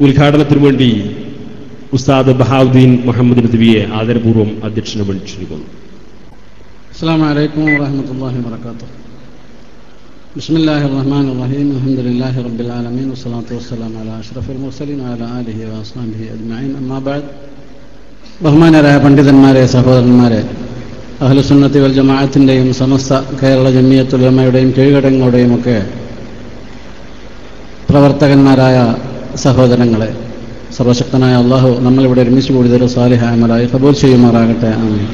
ഉദ്ഘാടനത്തിനു വേണ്ടി ഉസ്താദ് ബഹാവുദ്ദീൻ മുഹമ്മദ് നദ്വിയെ ആദരപൂർവം അധ്യക്ഷനെ വിളിച്ചിരിക്കുന്നു അസ്സാം വലൈക്കും വാഹമത്തല്ലാഹി വാത്തു ബിസ്മില്ലാഹി റഹ്മാൻ റഹീം അലഹമുല്ലാഹി റബ്ബിൽ ആലമീൻ വസ്സലാത്തു വസ്സലാം അല അഷ്റഫുൽ മുർസലിൻ അല അലിഹി വസ്ലാംഹി അജ്മൈൻ അമ്മാബാദ് ബഹുമാനരായ പണ്ഡിതന്മാരെ സഹോദരന്മാരെ അഹ്ലുസുന്നത്തി വൽ ജമാഅത്തിന്റെയും സമസ്ത കേരള ജമിയത്തുലമയുടെയും കീഴ്ഘടങ്ങളുടെയും ഒക്കെ പ്രവർത്തകന്മാരായ സഹോദരങ്ങളെ സർവശക്തനായ അള്ളാഹു നമ്മളിവിടെ ഒരുമിച്ച് കൂടിയതൊരു സാലിഹായമലായി കബൂൽ ചെയ്യുമാറാകട്ടെ. ആമീൻ.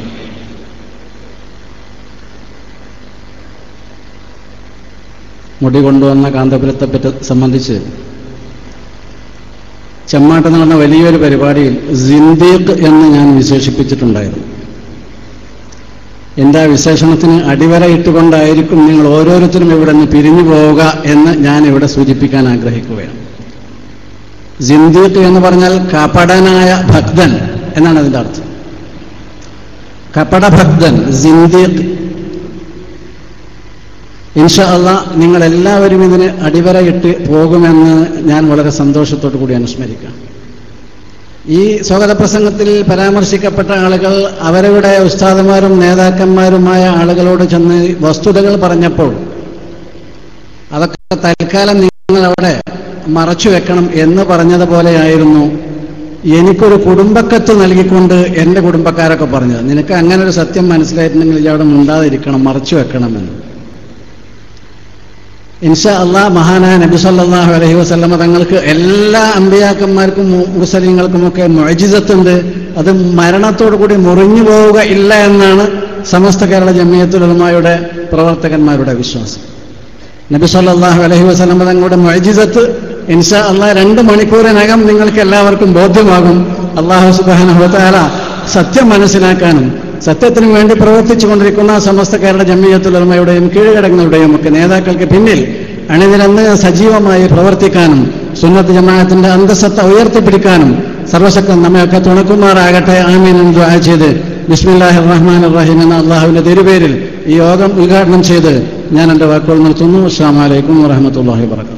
മുടി കൊണ്ടുവന്ന കാന്തപുരത്തെ പറ്റി സംബന്ധിച്ച് ചെമ്മാട്ട് നടന്ന വലിയൊരു പരിപാടിയിൽ സിന്ദീഖ് എന്ന് ഞാൻ വിശേഷിപ്പിച്ചിട്ടുണ്ടായിരുന്നു. ആ വിശേഷണത്തിന് അടിവരയിട്ടുകൊണ്ടായിരിക്കും നിങ്ങൾ ഓരോരുത്തരും ഇവിടെ നിന്ന് പിരിഞ്ഞു പോവുക എന്ന് ഞാൻ ഇവിടെ സൂചിപ്പിക്കാൻ ആഗ്രഹിക്കുകയാണ്. സിന്ദീഖ് എന്ന് പറഞ്ഞാൽ കപടനായ ഭക്തൻ എന്നാണ് അതിന്റെ അർത്ഥം. കപടഭക്തൻ സിന്ദീഖ്. ഇൻഷാ അല്ല നിങ്ങൾ എല്ലാവരും ഇതിന് അടിവരയിട്ട് പോകുമെന്ന് ഞാൻ വളരെ സന്തോഷത്തോടു കൂടി അനുസ്മരിക്കാം. ഈ സ്വാഗത പ്രസംഗത്തിൽ പരാമർശിക്കപ്പെട്ട ആളുകൾ അവരവരുടെ ഉസ്താദന്മാരും നേതാക്കന്മാരുമായ ആളുകളോട് ചെന്ന് വസ്തുതകൾ പറഞ്ഞപ്പോൾ അതൊക്കെ തൽക്കാലം നിങ്ങൾ അവിടെ മറച്ചു വെക്കണം എന്ന് പറഞ്ഞതുപോലെയായിരുന്നു. എനിക്കൊരു കുടുംബക്കത്ത് നൽകിക്കൊണ്ട് എന്റെ കുടുംബക്കാരൊക്കെ പറഞ്ഞത്. നിനക്ക് അങ്ങനെ ഒരു സത്യം മനസ്സിലായിട്ടുണ്ടെങ്കിൽ അവിടെ മിണ്ടാതിരിക്കണം മറച്ചു വെക്കണമെന്ന്. ഇൻഷാ അള്ളാ മഹാനായ നബി സല്ലാഹു അലഹി വസല്ലമ തങ്ങൾക്ക് എല്ലാ അമ്പിയാക്കന്മാർക്കും മുസലിങ്ങൾക്കുമൊക്കെ മൊഴിജിതത്തുണ്ട് അത് മരണത്തോടു കൂടി മുറിഞ്ഞു പോവുക ഇല്ല എന്നാണ് സമസ്ത കേരള ജമിയത്തുലമായുടെ പ്രവർത്തകന്മാരുടെ വിശ്വാസം. നബി സല്ലാഹു അലഹി വസ്ലമ തങ്ങളുടെ മൊഴിജിതത്ത് ഇൻഷാ അള്ളാഹ് രണ്ട് മണിക്കൂറിനകം നിങ്ങൾക്ക് എല്ലാവർക്കും ബോധ്യമാകും. അള്ളാഹു സുബ്ഹാനഹു വതആല സത്യം മനസ്സിലാക്കാനും സത്യത്തിന് വേണ്ടി പ്രവർത്തിച്ചു കൊണ്ടിരിക്കുന്ന കേരള ജമ്മിയത്തുലമയുടെയും കീഴ്ഘടകങ്ങളുടെയും ഒക്കെ നേതാക്കൾക്ക് പിന്നിൽ അണിനിരന്ന് സജീവമായി പ്രവർത്തിക്കാനും സുന്നത്ത് ജമാഅത്തിന്റെ അന്തസ്സത്ത ഉയർത്തിപ്പിടിക്കാനും സർവശക്തൻ നമ്മയൊക്കെ തുണക്കുമാറാകട്ടെ. ആമീൻ എന്ന് ദുആ ചെയ്ത് ബിസ്മില്ലാഹി റഹ്മാൻ റഹീം എന്ന അള്ളാഹുവിന്റെ തിരുപേരിൽ ഈ യോഗം ഉദ്ഘാടനം ചെയ്ത് ഞാൻ എന്റെ വാക്കുകൾ നിർത്തുന്നു. അസ്സാം വലൈക്കും വാഹമത്തല്ലാഹി വാബർക്കാത്തു